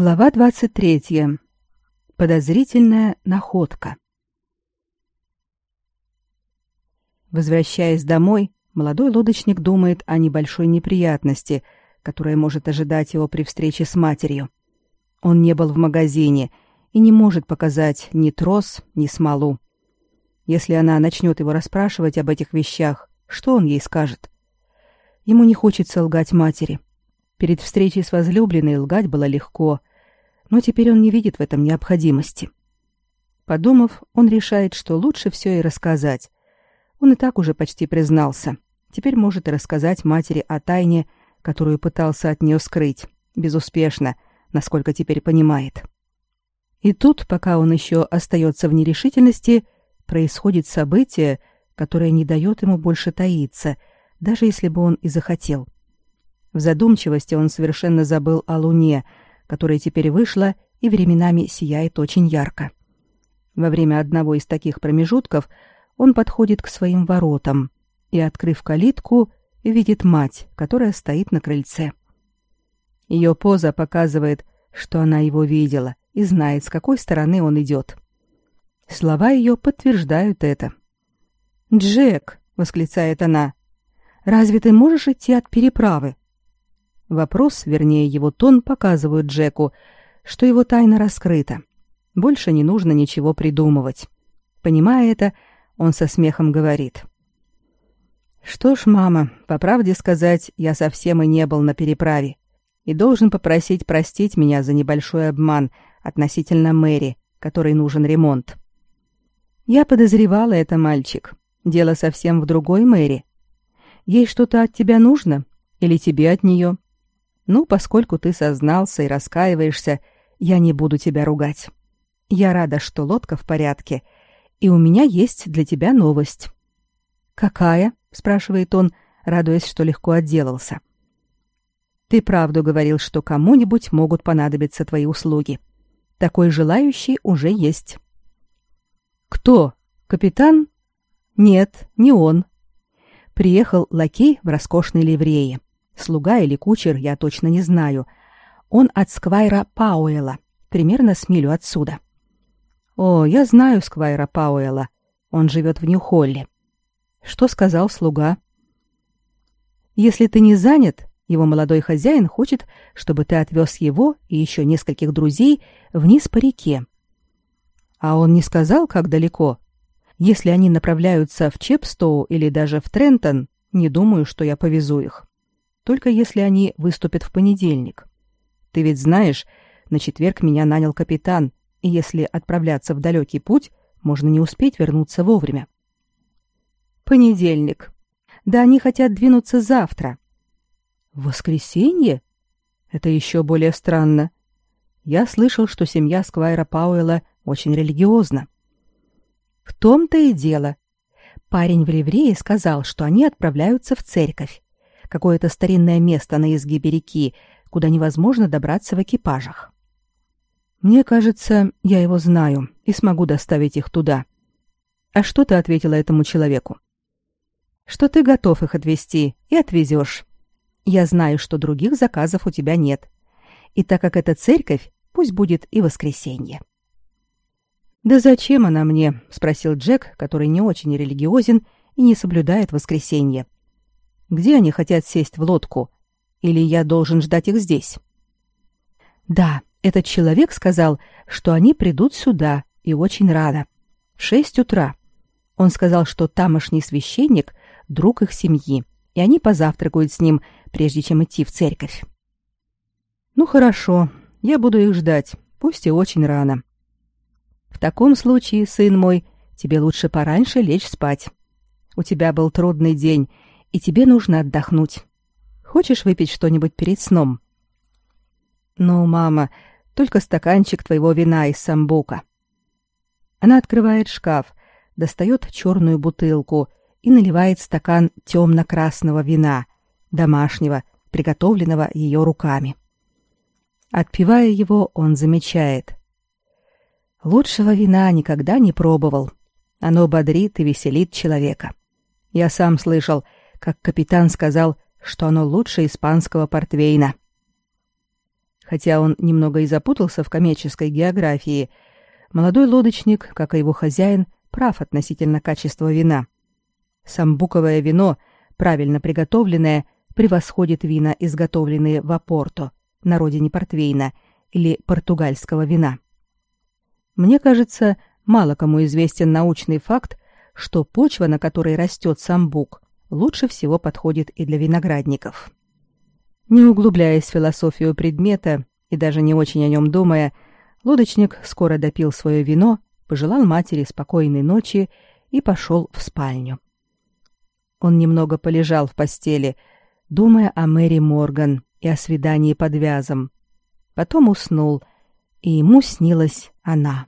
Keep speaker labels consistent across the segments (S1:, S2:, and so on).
S1: Глава 23. Подозрительная находка. Возвращаясь домой, молодой лодочник думает о небольшой неприятности, которая может ожидать его при встрече с матерью. Он не был в магазине и не может показать ни трос, ни смолу. Если она начнет его расспрашивать об этих вещах, что он ей скажет? Ему не хочется лгать матери. Перед встречей с возлюбленной лгать было легко, но теперь он не видит в этом необходимости. Подумав, он решает, что лучше все и рассказать. Он и так уже почти признался. Теперь может и рассказать матери о тайне, которую пытался от нее скрыть, безуспешно, насколько теперь понимает. И тут, пока он еще остается в нерешительности, происходит событие, которое не дает ему больше таиться, даже если бы он и захотел. В задумчивости он совершенно забыл о луне, которая теперь вышла и временами сияет очень ярко. Во время одного из таких промежутков он подходит к своим воротам и, открыв калитку, видит мать, которая стоит на крыльце. Ее поза показывает, что она его видела и знает, с какой стороны он идет. Слова ее подтверждают это. «Джек!» — восклицает она. «Разве ты можешь идти от переправы?» Вопрос, вернее его тон, показывают Джеку, что его тайна раскрыта. Больше не нужно ничего придумывать. Понимая это, он со смехом говорит. «Что ж, мама, по правде сказать, я совсем и не был на переправе и должен попросить простить меня за небольшой обман относительно Мэри, которой нужен ремонт. Я подозревала это, мальчик. Дело совсем в другой Мэри. Ей что-то от тебя нужно? Или тебе от нее? Ну, поскольку ты сознался и раскаиваешься, я не буду тебя ругать. Я рада, что лодка в порядке, и у меня есть для тебя новость. Какая? спрашивает он, радуясь, что легко отделался. Ты правду говорил, что кому-нибудь могут понадобиться твои услуги. Такой желающий уже есть. Кто? Капитан? Нет, не он. Приехал лакей в роскошной ливрее. Слуга или кучер, я точно не знаю. Он от Сквайра Пауэлла, примерно с милю отсюда. О, я знаю Сквайра Пауэлла. Он живет в Нью-Холле. Что сказал слуга? Если ты не занят, его молодой хозяин хочет, чтобы ты отвез его и еще нескольких друзей вниз по реке. А он не сказал, как далеко. Если они направляются в Чепстоу или даже в Трентон, не думаю, что я повезу их только если они выступят в понедельник. Ты ведь знаешь, на четверг меня нанял капитан, и если отправляться в далекий путь, можно не успеть вернуться вовремя. Понедельник. Да они хотят двинуться завтра. Воскресенье? Это еще более странно. Я слышал, что семья Сквайра Пауэлла очень религиозна. В том-то и дело. Парень в ливрее сказал, что они отправляются в церковь какое-то старинное место на изгибе реки, куда невозможно добраться в экипажах. Мне кажется, я его знаю и смогу доставить их туда. А что ты ответила этому человеку? Что ты готов их отвезти и отвезешь. Я знаю, что других заказов у тебя нет. И так как это церковь, пусть будет и воскресенье. Да зачем она мне? спросил Джек, который не очень религиозен и не соблюдает воскресенье. Где они хотят сесть в лодку? Или я должен ждать их здесь? Да, этот человек сказал, что они придут сюда, и очень рано. В шесть утра. Он сказал, что тамошний священник — друг их семьи, и они позавтракают с ним, прежде чем идти в церковь. Ну хорошо, я буду их ждать, пусть и очень рано. В таком случае, сын мой, тебе лучше пораньше лечь спать. У тебя был трудный день, и тебе нужно отдохнуть. Хочешь выпить что-нибудь перед сном? Ну, мама, только стаканчик твоего вина из самбука. Она открывает шкаф, достает черную бутылку и наливает стакан темно-красного вина, домашнего, приготовленного ее руками. Отпивая его, он замечает. Лучшего вина никогда не пробовал. Оно бодрит и веселит человека. Я сам слышал, как капитан сказал, что оно лучше испанского портвейна. Хотя он немного и запутался в коммерческой географии, молодой лодочник, как и его хозяин, прав относительно качества вина. Самбуковое вино, правильно приготовленное, превосходит вина, изготовленные в Апорто, на родине портвейна или португальского вина. Мне кажется, мало кому известен научный факт, что почва, на которой растет самбук, лучше всего подходит и для виноградников. Не углубляясь в философию предмета и даже не очень о нем думая, лодочник скоро допил свое вино, пожелал матери спокойной ночи и пошел в спальню. Он немного полежал в постели, думая о Мэри Морган и о свидании под вязом. Потом уснул, и ему снилась она.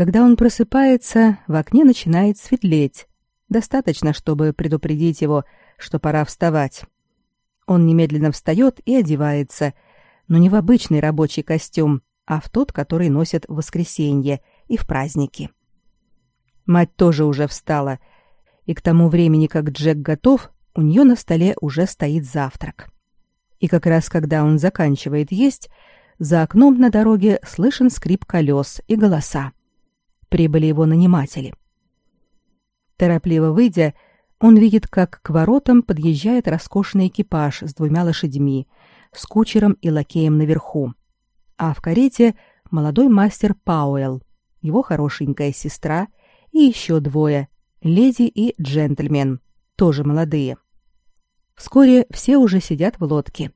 S1: Когда он просыпается, в окне начинает светлеть. Достаточно, чтобы предупредить его, что пора вставать. Он немедленно встает и одевается, но не в обычный рабочий костюм, а в тот, который носят в воскресенье и в праздники. Мать тоже уже встала, и к тому времени, как Джек готов, у нее на столе уже стоит завтрак. И как раз когда он заканчивает есть, за окном на дороге слышен скрип колес и голоса прибыли его наниматели. Торопливо выйдя, он видит, как к воротам подъезжает роскошный экипаж с двумя лошадьми, с кучером и лакеем наверху. А в карете молодой мастер Пауэлл, его хорошенькая сестра и еще двое, леди и джентльмен, тоже молодые. Вскоре все уже сидят в лодке.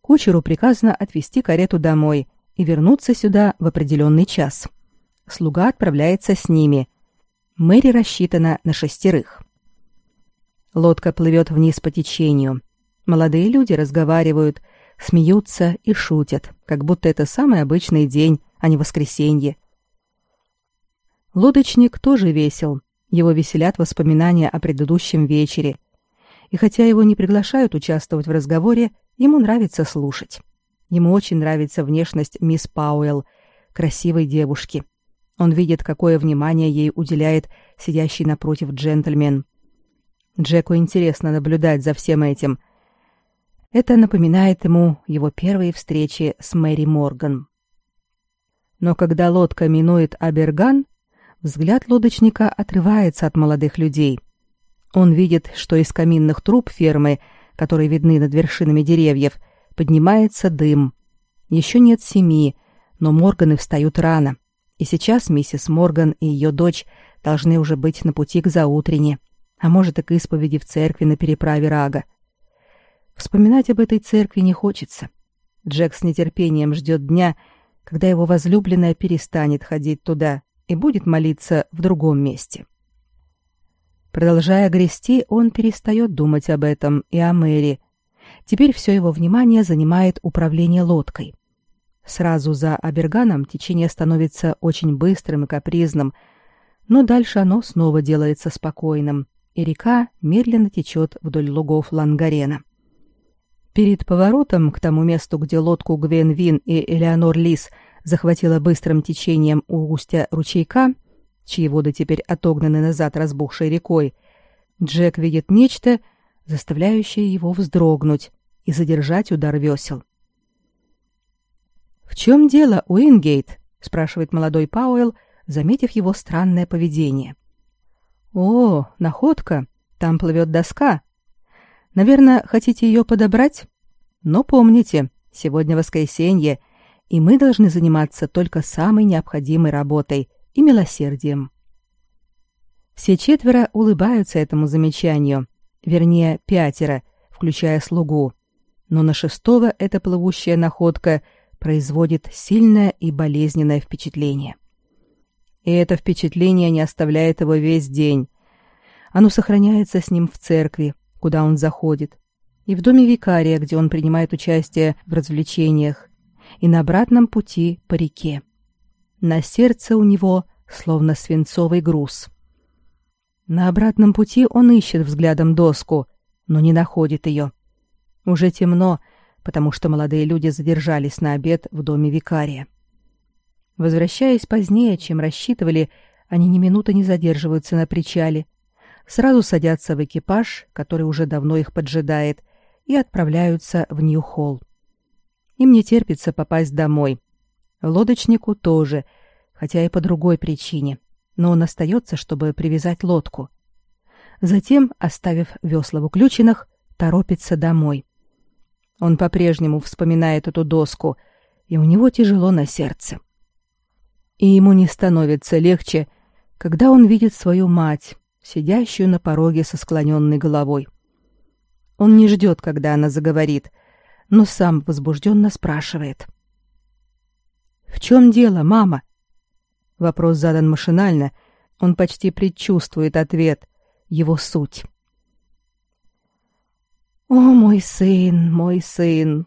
S1: Кучеру приказано отвезти карету домой и вернуться сюда в определенный час. — Слуга отправляется с ними. Мэри рассчитана на шестерых. Лодка плывет вниз по течению. Молодые люди разговаривают, смеются и шутят, как будто это самый обычный день, а не воскресенье. Лодочник тоже весел. Его веселят воспоминания о предыдущем вечере. И хотя его не приглашают участвовать в разговоре, ему нравится слушать. Ему очень нравится внешность мисс Пауэлл, красивой девушки. Он видит, какое внимание ей уделяет сидящий напротив джентльмен. Джеку интересно наблюдать за всем этим. Это напоминает ему его первые встречи с Мэри Морган. Но когда лодка минует Аберган, взгляд лодочника отрывается от молодых людей. Он видит, что из каминных труб фермы, которые видны над вершинами деревьев, поднимается дым. Еще нет семи, но Морганы встают рано. И сейчас миссис Морган и ее дочь должны уже быть на пути к заутрене, а может и к исповеди в церкви на переправе Рага. Вспоминать об этой церкви не хочется. Джек с нетерпением ждет дня, когда его возлюбленная перестанет ходить туда и будет молиться в другом месте. Продолжая грести, он перестает думать об этом и о Мэри. Теперь все его внимание занимает управление лодкой. Сразу за Аберганом течение становится очень быстрым и капризным, но дальше оно снова делается спокойным, и река медленно течет вдоль лугов Лангарена. Перед поворотом к тому месту, где лодку Гвен Вин и Элеонор Лис захватила быстрым течением у устья ручейка, чьи воды теперь отогнаны назад разбухшей рекой, Джек видит нечто, заставляющее его вздрогнуть и задержать удар весел. «В чем дело, Уингейт?» — спрашивает молодой Пауэлл, заметив его странное поведение. «О, находка! Там плывет доска. Наверное, хотите ее подобрать? Но помните, сегодня воскресенье, и мы должны заниматься только самой необходимой работой и милосердием». Все четверо улыбаются этому замечанию, вернее, пятеро, включая слугу. Но на шестого эта плывущая находка — производит сильное и болезненное впечатление. И это впечатление не оставляет его весь день. Оно сохраняется с ним в церкви, куда он заходит, и в доме викария, где он принимает участие в развлечениях, и на обратном пути по реке. На сердце у него словно свинцовый груз. На обратном пути он ищет взглядом доску, но не находит ее. Уже темно, потому что молодые люди задержались на обед в доме викария. Возвращаясь позднее, чем рассчитывали, они ни минуты не задерживаются на причале. Сразу садятся в экипаж, который уже давно их поджидает, и отправляются в Нью-Холл. Им не терпится попасть домой. Лодочнику тоже, хотя и по другой причине, но он остается, чтобы привязать лодку. Затем, оставив весла в уключенных, торопится домой. Он по-прежнему вспоминает эту доску, и у него тяжело на сердце. И ему не становится легче, когда он видит свою мать, сидящую на пороге со склоненной головой. Он не ждет, когда она заговорит, но сам возбужденно спрашивает. «В чем дело, мама?» Вопрос задан машинально, он почти предчувствует ответ, его суть. «О, мой сын, мой сын,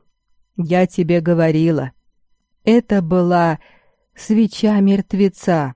S1: я тебе говорила, это была свеча мертвеца.